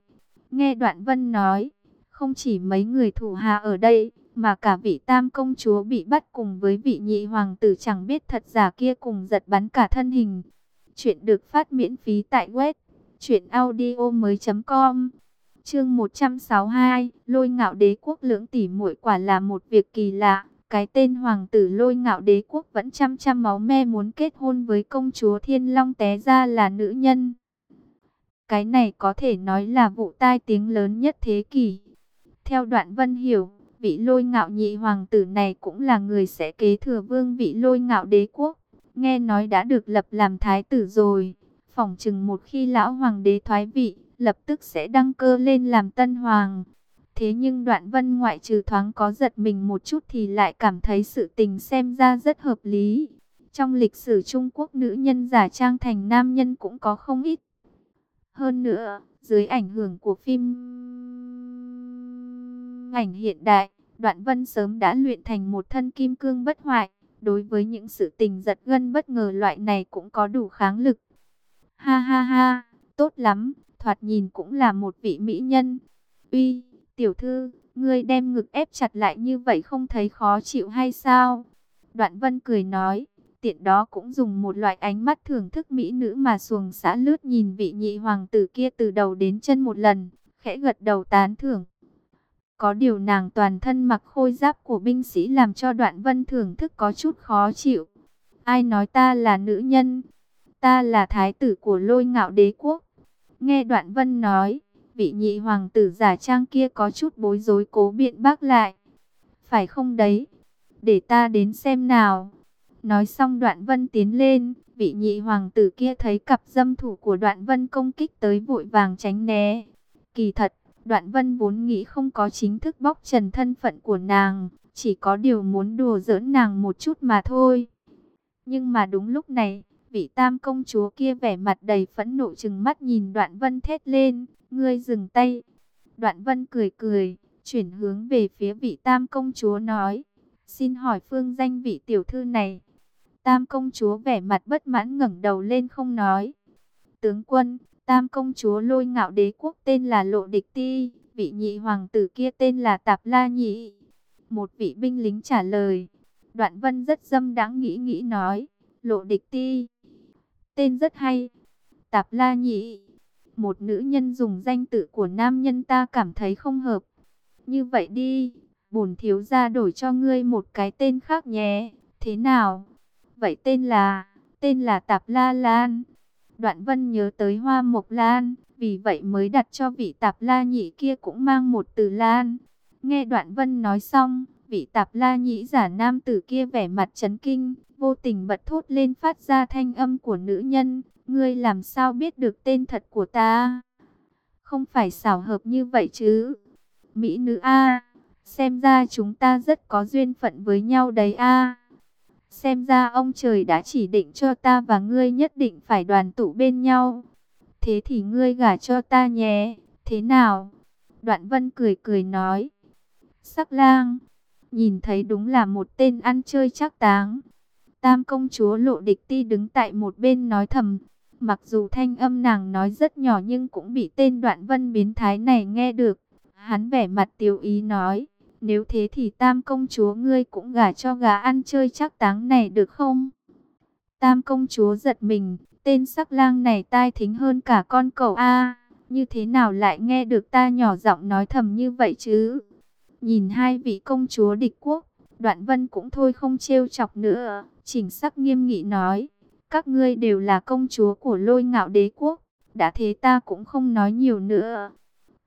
Nghe đoạn vân nói, không chỉ mấy người thủ hạ ở đây, mà cả vị tam công chúa bị bắt cùng với vị nhị hoàng tử chẳng biết thật giả kia cùng giật bắn cả thân hình. Chuyện được phát miễn phí tại web chuyện audio mới.com Chương 162, Lôi Ngạo Đế quốc lưỡng tỷ muội quả là một việc kỳ lạ. Cái tên hoàng tử Lôi Ngạo Đế quốc vẫn chăm chăm máu me muốn kết hôn với công chúa Thiên Long té ra là nữ nhân. Cái này có thể nói là vụ tai tiếng lớn nhất thế kỷ. Theo Đoạn Vân hiểu, vị Lôi Ngạo nhị hoàng tử này cũng là người sẽ kế thừa vương vị Lôi Ngạo Đế quốc. Nghe nói đã được lập làm thái tử rồi. Phỏng chừng một khi lão hoàng đế thoái vị, lập tức sẽ đăng cơ lên làm tân hoàng. Thế nhưng đoạn vân ngoại trừ thoáng có giật mình một chút thì lại cảm thấy sự tình xem ra rất hợp lý. Trong lịch sử Trung Quốc nữ nhân giả trang thành nam nhân cũng có không ít. Hơn nữa, dưới ảnh hưởng của phim ảnh hiện đại, đoạn vân sớm đã luyện thành một thân kim cương bất hoại. Đối với những sự tình giật gân bất ngờ loại này cũng có đủ kháng lực. Ha ha ha, tốt lắm, thoạt nhìn cũng là một vị mỹ nhân. Uy, tiểu thư, ngươi đem ngực ép chặt lại như vậy không thấy khó chịu hay sao? Đoạn vân cười nói, tiện đó cũng dùng một loại ánh mắt thưởng thức mỹ nữ mà xuồng xã lướt nhìn vị nhị hoàng tử kia từ đầu đến chân một lần, khẽ gật đầu tán thưởng. Có điều nàng toàn thân mặc khôi giáp của binh sĩ làm cho đoạn vân thưởng thức có chút khó chịu. Ai nói ta là nữ nhân? Ta là thái tử của lôi ngạo đế quốc. Nghe đoạn vân nói, vị nhị hoàng tử giả trang kia có chút bối rối cố biện bác lại. Phải không đấy? Để ta đến xem nào. Nói xong đoạn vân tiến lên, vị nhị hoàng tử kia thấy cặp dâm thủ của đoạn vân công kích tới vội vàng tránh né. Kỳ thật, đoạn vân vốn nghĩ không có chính thức bóc trần thân phận của nàng, chỉ có điều muốn đùa giỡn nàng một chút mà thôi. Nhưng mà đúng lúc này, vị tam công chúa kia vẻ mặt đầy phẫn nộ chừng mắt nhìn đoạn vân thét lên, ngươi dừng tay. Đoạn vân cười cười, chuyển hướng về phía vị tam công chúa nói, xin hỏi phương danh vị tiểu thư này. Tam công chúa vẻ mặt bất mãn ngẩng đầu lên không nói. Tướng quân, tam công chúa lôi ngạo đế quốc tên là Lộ Địch Ti, vị nhị hoàng tử kia tên là Tạp La Nhị. Một vị binh lính trả lời. Đoạn vân rất dâm đáng nghĩ nghĩ nói, Lộ Địch Ti. Tên rất hay. Tạp La Nhị. Một nữ nhân dùng danh tự của nam nhân ta cảm thấy không hợp. Như vậy đi, bổn thiếu gia đổi cho ngươi một cái tên khác nhé. Thế nào? Vậy tên là, tên là Tạp La Lan. Đoạn Vân nhớ tới Hoa Mộc Lan, vì vậy mới đặt cho vị Tạp La Nhị kia cũng mang một từ Lan. Nghe Đoạn Vân nói xong, vị Tạp La Nhị giả nam tử kia vẻ mặt chấn kinh, vô tình bật thốt lên phát ra thanh âm của nữ nhân, ngươi làm sao biết được tên thật của ta? Không phải xảo hợp như vậy chứ? Mỹ nữ A, xem ra chúng ta rất có duyên phận với nhau đấy A. Xem ra ông trời đã chỉ định cho ta và ngươi nhất định phải đoàn tụ bên nhau. Thế thì ngươi gả cho ta nhé, thế nào? Đoạn vân cười cười nói. Sắc lang, nhìn thấy đúng là một tên ăn chơi chắc táng. Tam công chúa lộ địch ti đứng tại một bên nói thầm. Mặc dù thanh âm nàng nói rất nhỏ nhưng cũng bị tên đoạn vân biến thái này nghe được. Hắn vẻ mặt tiêu ý nói. Nếu thế thì tam công chúa ngươi cũng gả cho gà ăn chơi chắc táng này được không? Tam công chúa giật mình, tên sắc lang này tai thính hơn cả con cậu A. như thế nào lại nghe được ta nhỏ giọng nói thầm như vậy chứ? Nhìn hai vị công chúa địch quốc, đoạn vân cũng thôi không trêu chọc nữa. Chỉnh sắc nghiêm nghị nói, các ngươi đều là công chúa của lôi ngạo đế quốc. Đã thế ta cũng không nói nhiều nữa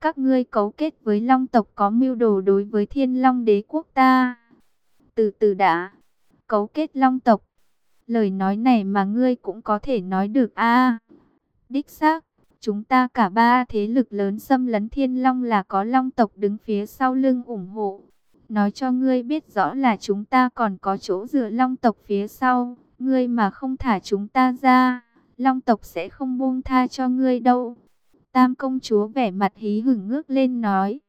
các ngươi cấu kết với long tộc có mưu đồ đối với thiên long đế quốc ta. Từ từ đã, cấu kết long tộc, lời nói này mà ngươi cũng có thể nói được a Đích xác, chúng ta cả ba thế lực lớn xâm lấn thiên long là có long tộc đứng phía sau lưng ủng hộ. Nói cho ngươi biết rõ là chúng ta còn có chỗ dựa long tộc phía sau, ngươi mà không thả chúng ta ra, long tộc sẽ không buông tha cho ngươi đâu. Tam công chúa vẻ mặt hí hửng ngước lên nói.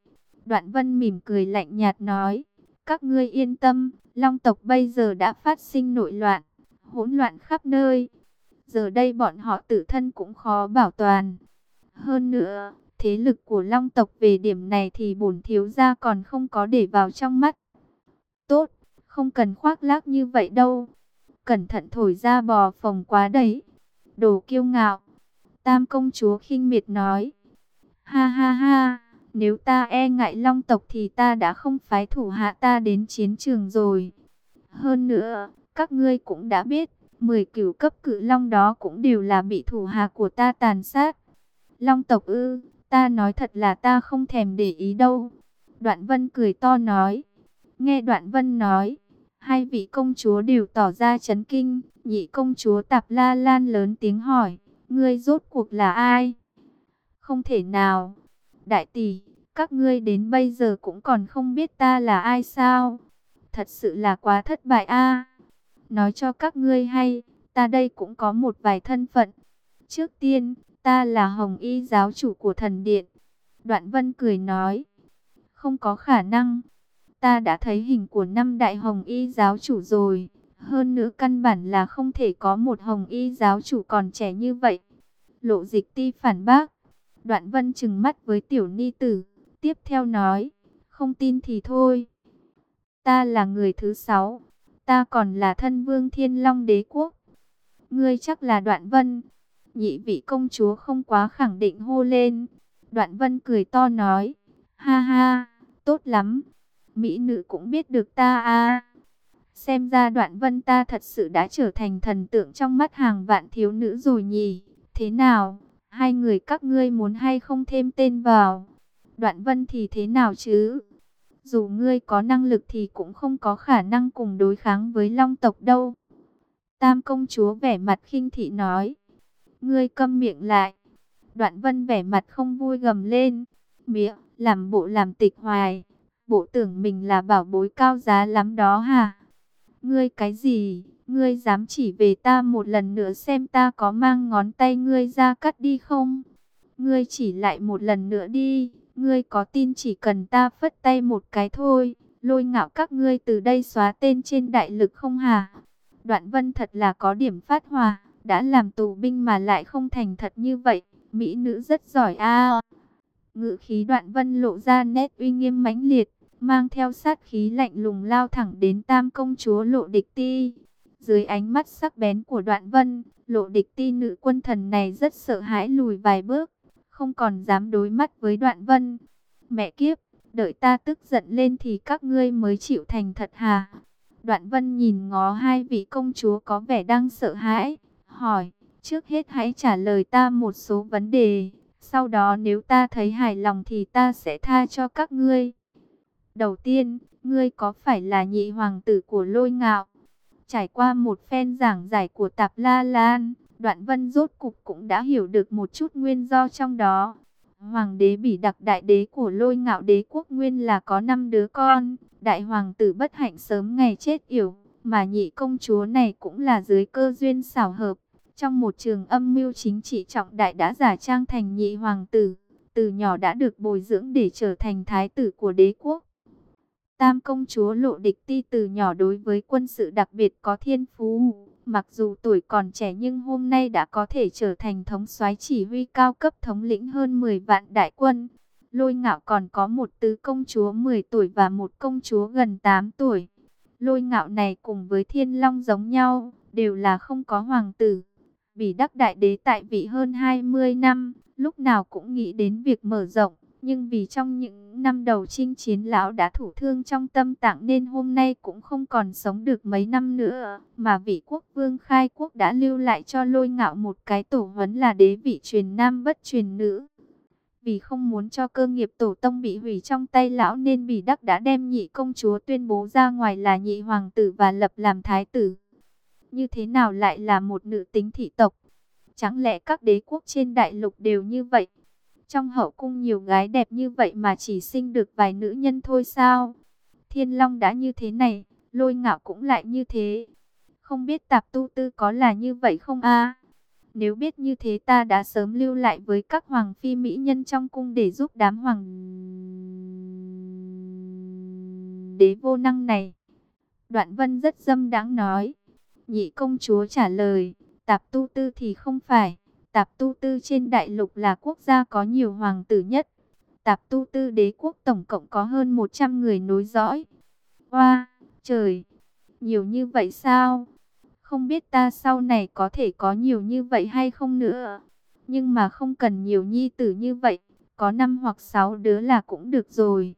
Đoạn vân mỉm cười lạnh nhạt nói. Các ngươi yên tâm, long tộc bây giờ đã phát sinh nội loạn, hỗn loạn khắp nơi. Giờ đây bọn họ tự thân cũng khó bảo toàn. Hơn nữa, thế lực của long tộc về điểm này thì bổn thiếu gia còn không có để vào trong mắt. Tốt, không cần khoác lác như vậy đâu. Cẩn thận thổi ra bò phòng quá đấy. Đồ kiêu ngạo. Tam công chúa khinh miệt nói. Ha ha ha, nếu ta e ngại long tộc thì ta đã không phái thủ hạ ta đến chiến trường rồi. Hơn nữa, các ngươi cũng đã biết, 10 cửu cấp cự long đó cũng đều là bị thủ hạ của ta tàn sát. Long tộc ư, ta nói thật là ta không thèm để ý đâu. Đoạn vân cười to nói. Nghe đoạn vân nói, hai vị công chúa đều tỏ ra chấn kinh. Nhị công chúa tạp la lan lớn tiếng hỏi ngươi rốt cuộc là ai? Không thể nào. Đại tỷ, các ngươi đến bây giờ cũng còn không biết ta là ai sao? Thật sự là quá thất bại a. Nói cho các ngươi hay, ta đây cũng có một vài thân phận. Trước tiên, ta là Hồng Y giáo chủ của thần điện. Đoạn Vân cười nói, không có khả năng. Ta đã thấy hình của năm đại Hồng Y giáo chủ rồi. Hơn nữa căn bản là không thể có một hồng y giáo chủ còn trẻ như vậy. Lộ dịch ti phản bác. Đoạn vân chừng mắt với tiểu ni tử. Tiếp theo nói. Không tin thì thôi. Ta là người thứ sáu. Ta còn là thân vương thiên long đế quốc. Ngươi chắc là đoạn vân. Nhị vị công chúa không quá khẳng định hô lên. Đoạn vân cười to nói. Ha ha, tốt lắm. Mỹ nữ cũng biết được ta à. Xem ra đoạn vân ta thật sự đã trở thành thần tượng trong mắt hàng vạn thiếu nữ rồi nhỉ. Thế nào? Hai người các ngươi muốn hay không thêm tên vào? Đoạn vân thì thế nào chứ? Dù ngươi có năng lực thì cũng không có khả năng cùng đối kháng với long tộc đâu. Tam công chúa vẻ mặt khinh thị nói. Ngươi câm miệng lại. Đoạn vân vẻ mặt không vui gầm lên. Miệng, làm bộ làm tịch hoài. Bộ tưởng mình là bảo bối cao giá lắm đó hả? Ngươi cái gì? Ngươi dám chỉ về ta một lần nữa xem ta có mang ngón tay ngươi ra cắt đi không? Ngươi chỉ lại một lần nữa đi. Ngươi có tin chỉ cần ta phất tay một cái thôi. Lôi ngạo các ngươi từ đây xóa tên trên đại lực không hả? Đoạn vân thật là có điểm phát hòa. Đã làm tù binh mà lại không thành thật như vậy. Mỹ nữ rất giỏi a Ngự khí đoạn vân lộ ra nét uy nghiêm mãnh liệt mang theo sát khí lạnh lùng lao thẳng đến tam công chúa lộ địch ti. Dưới ánh mắt sắc bén của đoạn vân, lộ địch ti nữ quân thần này rất sợ hãi lùi vài bước, không còn dám đối mắt với đoạn vân. Mẹ kiếp, đợi ta tức giận lên thì các ngươi mới chịu thành thật hà. Đoạn vân nhìn ngó hai vị công chúa có vẻ đang sợ hãi, hỏi, trước hết hãy trả lời ta một số vấn đề, sau đó nếu ta thấy hài lòng thì ta sẽ tha cho các ngươi. Đầu tiên, ngươi có phải là nhị hoàng tử của lôi ngạo? Trải qua một phen giảng giải của Tạp La Lan, Đoạn Vân rốt cục cũng đã hiểu được một chút nguyên do trong đó. Hoàng đế bỉ đặc đại đế của lôi ngạo đế quốc nguyên là có năm đứa con, đại hoàng tử bất hạnh sớm ngày chết yểu, mà nhị công chúa này cũng là dưới cơ duyên xảo hợp. Trong một trường âm mưu chính trị trọng đại đã giả trang thành nhị hoàng tử, từ nhỏ đã được bồi dưỡng để trở thành thái tử của đế quốc. Tam công chúa lộ địch ti từ nhỏ đối với quân sự đặc biệt có thiên phú. Mặc dù tuổi còn trẻ nhưng hôm nay đã có thể trở thành thống soái chỉ huy cao cấp thống lĩnh hơn 10 vạn đại quân. Lôi ngạo còn có một tứ công chúa 10 tuổi và một công chúa gần 8 tuổi. Lôi ngạo này cùng với thiên long giống nhau, đều là không có hoàng tử. Vì đắc đại đế tại vị hơn 20 năm, lúc nào cũng nghĩ đến việc mở rộng nhưng vì trong những năm đầu chinh chiến lão đã thủ thương trong tâm tạng nên hôm nay cũng không còn sống được mấy năm nữa. Mà vị quốc vương khai quốc đã lưu lại cho lôi ngạo một cái tổ huấn là đế vị truyền nam bất truyền nữ. Vì không muốn cho cơ nghiệp tổ tông bị hủy trong tay lão nên Bỉ Đắc đã đem nhị công chúa tuyên bố ra ngoài là nhị hoàng tử và lập làm thái tử. Như thế nào lại là một nữ tính thị tộc? Chẳng lẽ các đế quốc trên đại lục đều như vậy? Trong hậu cung nhiều gái đẹp như vậy mà chỉ sinh được vài nữ nhân thôi sao? Thiên Long đã như thế này, lôi ngạo cũng lại như thế. Không biết tạp tu tư có là như vậy không a? Nếu biết như thế ta đã sớm lưu lại với các hoàng phi mỹ nhân trong cung để giúp đám hoàng đế vô năng này. Đoạn vân rất dâm đáng nói. Nhị công chúa trả lời, tạp tu tư thì không phải. Tạp Tu Tư trên đại lục là quốc gia có nhiều hoàng tử nhất. Tạp Tu Tư đế quốc tổng cộng có hơn 100 người nối dõi. Hoa, trời, nhiều như vậy sao? Không biết ta sau này có thể có nhiều như vậy hay không nữa. Nhưng mà không cần nhiều nhi tử như vậy, có 5 hoặc 6 đứa là cũng được rồi.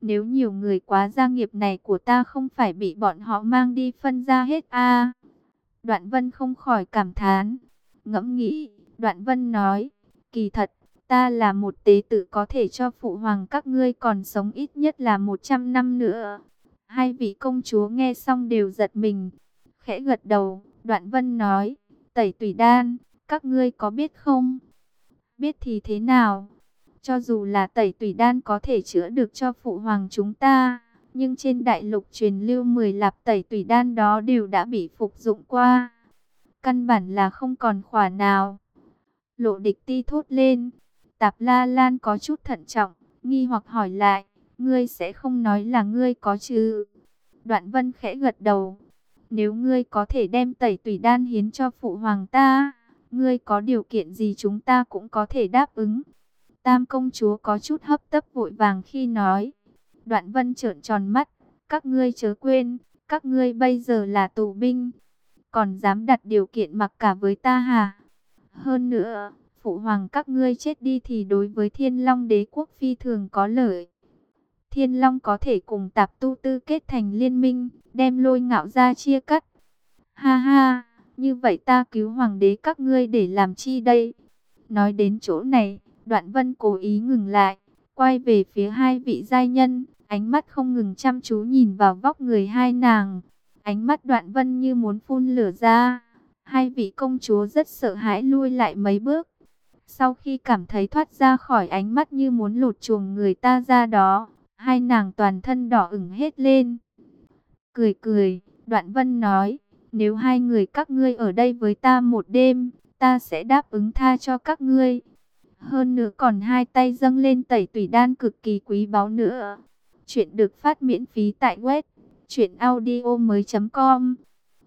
Nếu nhiều người quá gia nghiệp này của ta không phải bị bọn họ mang đi phân ra hết a Đoạn vân không khỏi cảm thán, ngẫm nghĩ Đoạn Vân nói, kỳ thật, ta là một tế tử có thể cho phụ hoàng các ngươi còn sống ít nhất là 100 năm nữa. Hai vị công chúa nghe xong đều giật mình, khẽ gật đầu, Đoạn Vân nói, tẩy tùy đan, các ngươi có biết không? Biết thì thế nào? Cho dù là tẩy tùy đan có thể chữa được cho phụ hoàng chúng ta, nhưng trên đại lục truyền lưu 10 lạp tẩy tùy đan đó đều đã bị phục dụng qua. Căn bản là không còn khỏa nào. Lộ địch ti thốt lên. Tạp La Lan có chút thận trọng, nghi hoặc hỏi lại, ngươi sẽ không nói là ngươi có chứ? Đoạn vân khẽ gật đầu. Nếu ngươi có thể đem tẩy tùy đan hiến cho phụ hoàng ta, ngươi có điều kiện gì chúng ta cũng có thể đáp ứng. Tam công chúa có chút hấp tấp vội vàng khi nói. Đoạn vân trợn tròn mắt, các ngươi chớ quên, các ngươi bây giờ là tù binh, còn dám đặt điều kiện mặc cả với ta hả? Hơn nữa, phụ hoàng các ngươi chết đi thì đối với thiên long đế quốc phi thường có lợi. Thiên long có thể cùng tạp tu tư kết thành liên minh, đem lôi ngạo ra chia cắt. Ha ha, như vậy ta cứu hoàng đế các ngươi để làm chi đây? Nói đến chỗ này, đoạn vân cố ý ngừng lại, quay về phía hai vị giai nhân, ánh mắt không ngừng chăm chú nhìn vào vóc người hai nàng. Ánh mắt đoạn vân như muốn phun lửa ra. Hai vị công chúa rất sợ hãi lui lại mấy bước. Sau khi cảm thấy thoát ra khỏi ánh mắt như muốn lột chuồng người ta ra đó, hai nàng toàn thân đỏ ửng hết lên. Cười cười, đoạn vân nói, nếu hai người các ngươi ở đây với ta một đêm, ta sẽ đáp ứng tha cho các ngươi. Hơn nữa còn hai tay dâng lên tẩy tùy đan cực kỳ quý báu nữa. Chuyện được phát miễn phí tại web truyệnaudiomoi.com.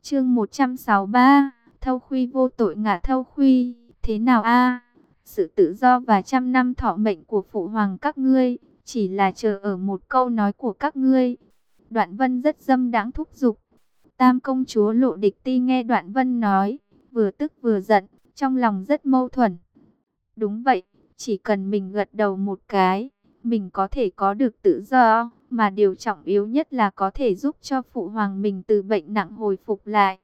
Chương 163, Thâu Khuy vô tội ngả Thâu Khuy, thế nào a? Sự tự do và trăm năm thọ mệnh của phụ hoàng các ngươi, chỉ là chờ ở một câu nói của các ngươi. Đoạn Vân rất dâm đáng thúc giục. Tam công chúa Lộ Địch Ti nghe Đoạn Vân nói, vừa tức vừa giận, trong lòng rất mâu thuẫn. Đúng vậy, chỉ cần mình gật đầu một cái, mình có thể có được tự do, mà điều trọng yếu nhất là có thể giúp cho phụ hoàng mình từ bệnh nặng hồi phục lại.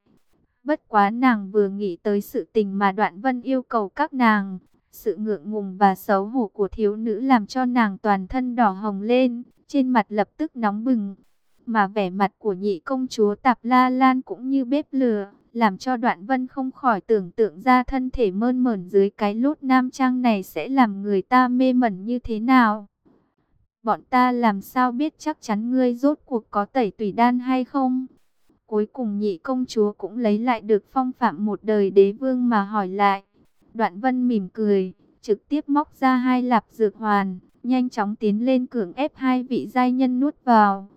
Bất quá nàng vừa nghĩ tới sự tình mà Đoạn Vân yêu cầu các nàng, sự ngượng ngùng và xấu hổ của thiếu nữ làm cho nàng toàn thân đỏ hồng lên, trên mặt lập tức nóng bừng. Mà vẻ mặt của nhị công chúa Tạp La Lan cũng như bếp lửa, làm cho Đoạn Vân không khỏi tưởng tượng ra thân thể mơn mởn dưới cái lốt nam trang này sẽ làm người ta mê mẩn như thế nào. Bọn ta làm sao biết chắc chắn ngươi rốt cuộc có tẩy tùy đan hay không? Cuối cùng nhị công chúa cũng lấy lại được phong phạm một đời đế vương mà hỏi lại. Đoạn vân mỉm cười, trực tiếp móc ra hai lạp dược hoàn, nhanh chóng tiến lên cưỡng ép hai vị giai nhân nuốt vào.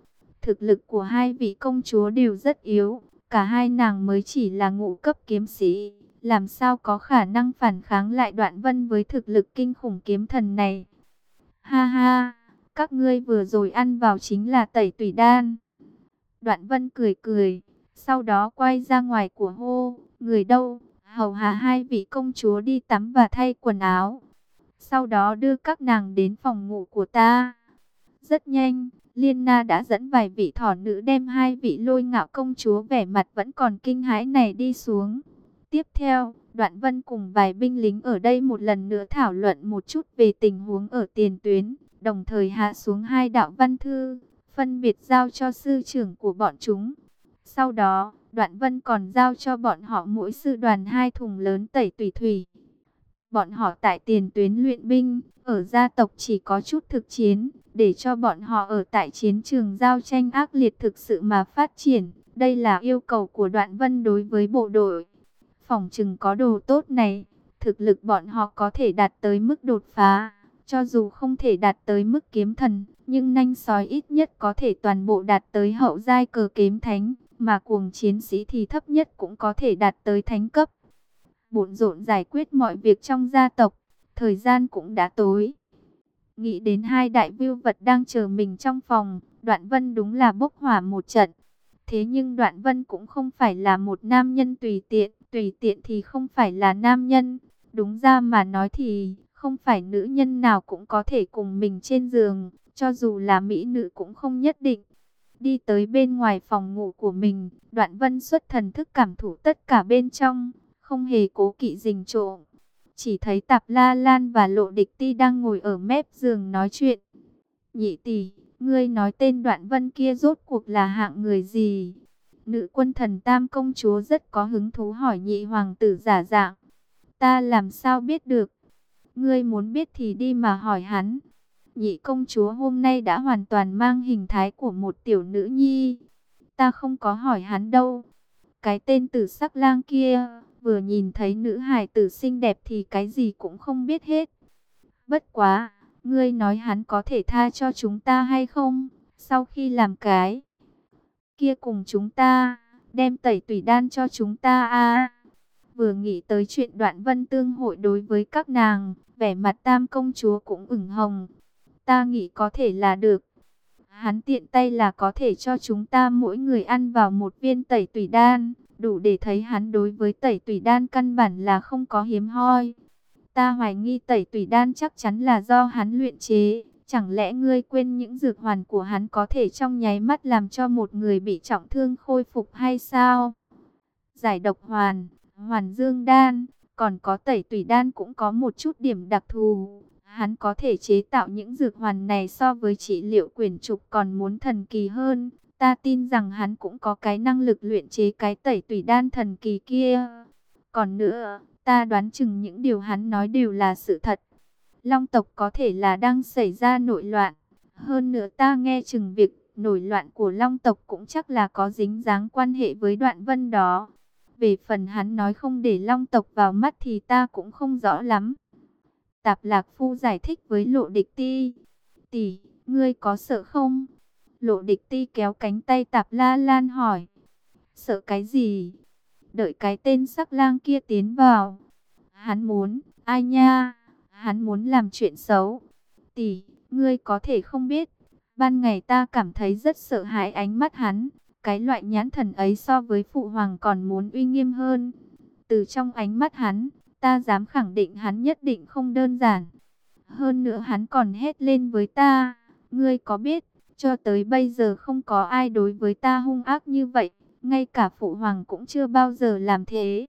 Thực lực của hai vị công chúa đều rất yếu, cả hai nàng mới chỉ là ngũ cấp kiếm sĩ, làm sao có khả năng phản kháng lại đoạn vân với thực lực kinh khủng kiếm thần này. Ha ha, các ngươi vừa rồi ăn vào chính là tẩy tùy đan. Đoạn vân cười cười, sau đó quay ra ngoài của hô, người đâu, hầu hạ hai vị công chúa đi tắm và thay quần áo. Sau đó đưa các nàng đến phòng ngủ của ta. Rất nhanh, Liên Na đã dẫn vài vị thỏ nữ đem hai vị lôi ngạo công chúa vẻ mặt vẫn còn kinh hãi này đi xuống. Tiếp theo, Đoạn Vân cùng vài binh lính ở đây một lần nữa thảo luận một chút về tình huống ở tiền tuyến, đồng thời hạ xuống hai đạo văn thư, phân biệt giao cho sư trưởng của bọn chúng. Sau đó, Đoạn Vân còn giao cho bọn họ mỗi sư đoàn hai thùng lớn tẩy tùy thủy. Bọn họ tại tiền tuyến luyện binh, ở gia tộc chỉ có chút thực chiến, để cho bọn họ ở tại chiến trường giao tranh ác liệt thực sự mà phát triển. Đây là yêu cầu của Đoạn Vân đối với bộ đội. Phòng trừng có đồ tốt này, thực lực bọn họ có thể đạt tới mức đột phá. Cho dù không thể đạt tới mức kiếm thần, nhưng nanh sói ít nhất có thể toàn bộ đạt tới hậu giai cờ kiếm thánh mà cuồng chiến sĩ thì thấp nhất cũng có thể đạt tới thánh cấp. Bộn rộn giải quyết mọi việc trong gia tộc, thời gian cũng đã tối. Nghĩ đến hai đại viêu vật đang chờ mình trong phòng, Đoạn Vân đúng là bốc hỏa một trận. Thế nhưng Đoạn Vân cũng không phải là một nam nhân tùy tiện, tùy tiện thì không phải là nam nhân. Đúng ra mà nói thì không phải nữ nhân nào cũng có thể cùng mình trên giường, cho dù là mỹ nữ cũng không nhất định. Đi tới bên ngoài phòng ngủ của mình, đoạn vân xuất thần thức cảm thủ tất cả bên trong, không hề cố kỵ rình trộm. Chỉ thấy tạp la lan và lộ địch ti đang ngồi ở mép giường nói chuyện. Nhị tỷ, ngươi nói tên đoạn vân kia rốt cuộc là hạng người gì? Nữ quân thần tam công chúa rất có hứng thú hỏi nhị hoàng tử giả dạng. Ta làm sao biết được? Ngươi muốn biết thì đi mà hỏi hắn nhị công chúa hôm nay đã hoàn toàn mang hình thái của một tiểu nữ nhi. Ta không có hỏi hắn đâu. Cái tên tử sắc lang kia, vừa nhìn thấy nữ hài tử xinh đẹp thì cái gì cũng không biết hết. Bất quá, ngươi nói hắn có thể tha cho chúng ta hay không? Sau khi làm cái kia cùng chúng ta, đem tẩy tùy đan cho chúng ta à. Vừa nghĩ tới chuyện đoạn vân tương hội đối với các nàng, vẻ mặt tam công chúa cũng ửng hồng, ta nghĩ có thể là được. Hắn tiện tay là có thể cho chúng ta mỗi người ăn vào một viên tẩy tùy đan, đủ để thấy hắn đối với tẩy tùy đan căn bản là không có hiếm hoi. Ta hoài nghi tẩy tùy đan chắc chắn là do hắn luyện chế, chẳng lẽ ngươi quên những dược hoàn của hắn có thể trong nháy mắt làm cho một người bị trọng thương khôi phục hay sao? Giải độc hoàn, hoàn dương đan, còn có tẩy tùy đan cũng có một chút điểm đặc thù Hắn có thể chế tạo những dược hoàn này so với trị liệu quyển trục còn muốn thần kỳ hơn. Ta tin rằng hắn cũng có cái năng lực luyện chế cái tẩy tùy đan thần kỳ kia. Còn nữa, ta đoán chừng những điều hắn nói đều là sự thật. Long tộc có thể là đang xảy ra nội loạn. Hơn nữa ta nghe chừng việc nổi loạn của Long tộc cũng chắc là có dính dáng quan hệ với đoạn vân đó. Về phần hắn nói không để Long tộc vào mắt thì ta cũng không rõ lắm. Tạp Lạc Phu giải thích với Lộ Địch Ti. Tỷ, ngươi có sợ không? Lộ Địch Ti kéo cánh tay Tạp La Lan hỏi. Sợ cái gì? Đợi cái tên sắc lang kia tiến vào. Hắn muốn, ai nha? Hắn muốn làm chuyện xấu. Tỷ, ngươi có thể không biết. Ban ngày ta cảm thấy rất sợ hãi ánh mắt hắn. Cái loại nhãn thần ấy so với phụ hoàng còn muốn uy nghiêm hơn. Từ trong ánh mắt hắn, ta dám khẳng định hắn nhất định không đơn giản. Hơn nữa hắn còn hét lên với ta, ngươi có biết, cho tới bây giờ không có ai đối với ta hung ác như vậy, ngay cả phụ hoàng cũng chưa bao giờ làm thế.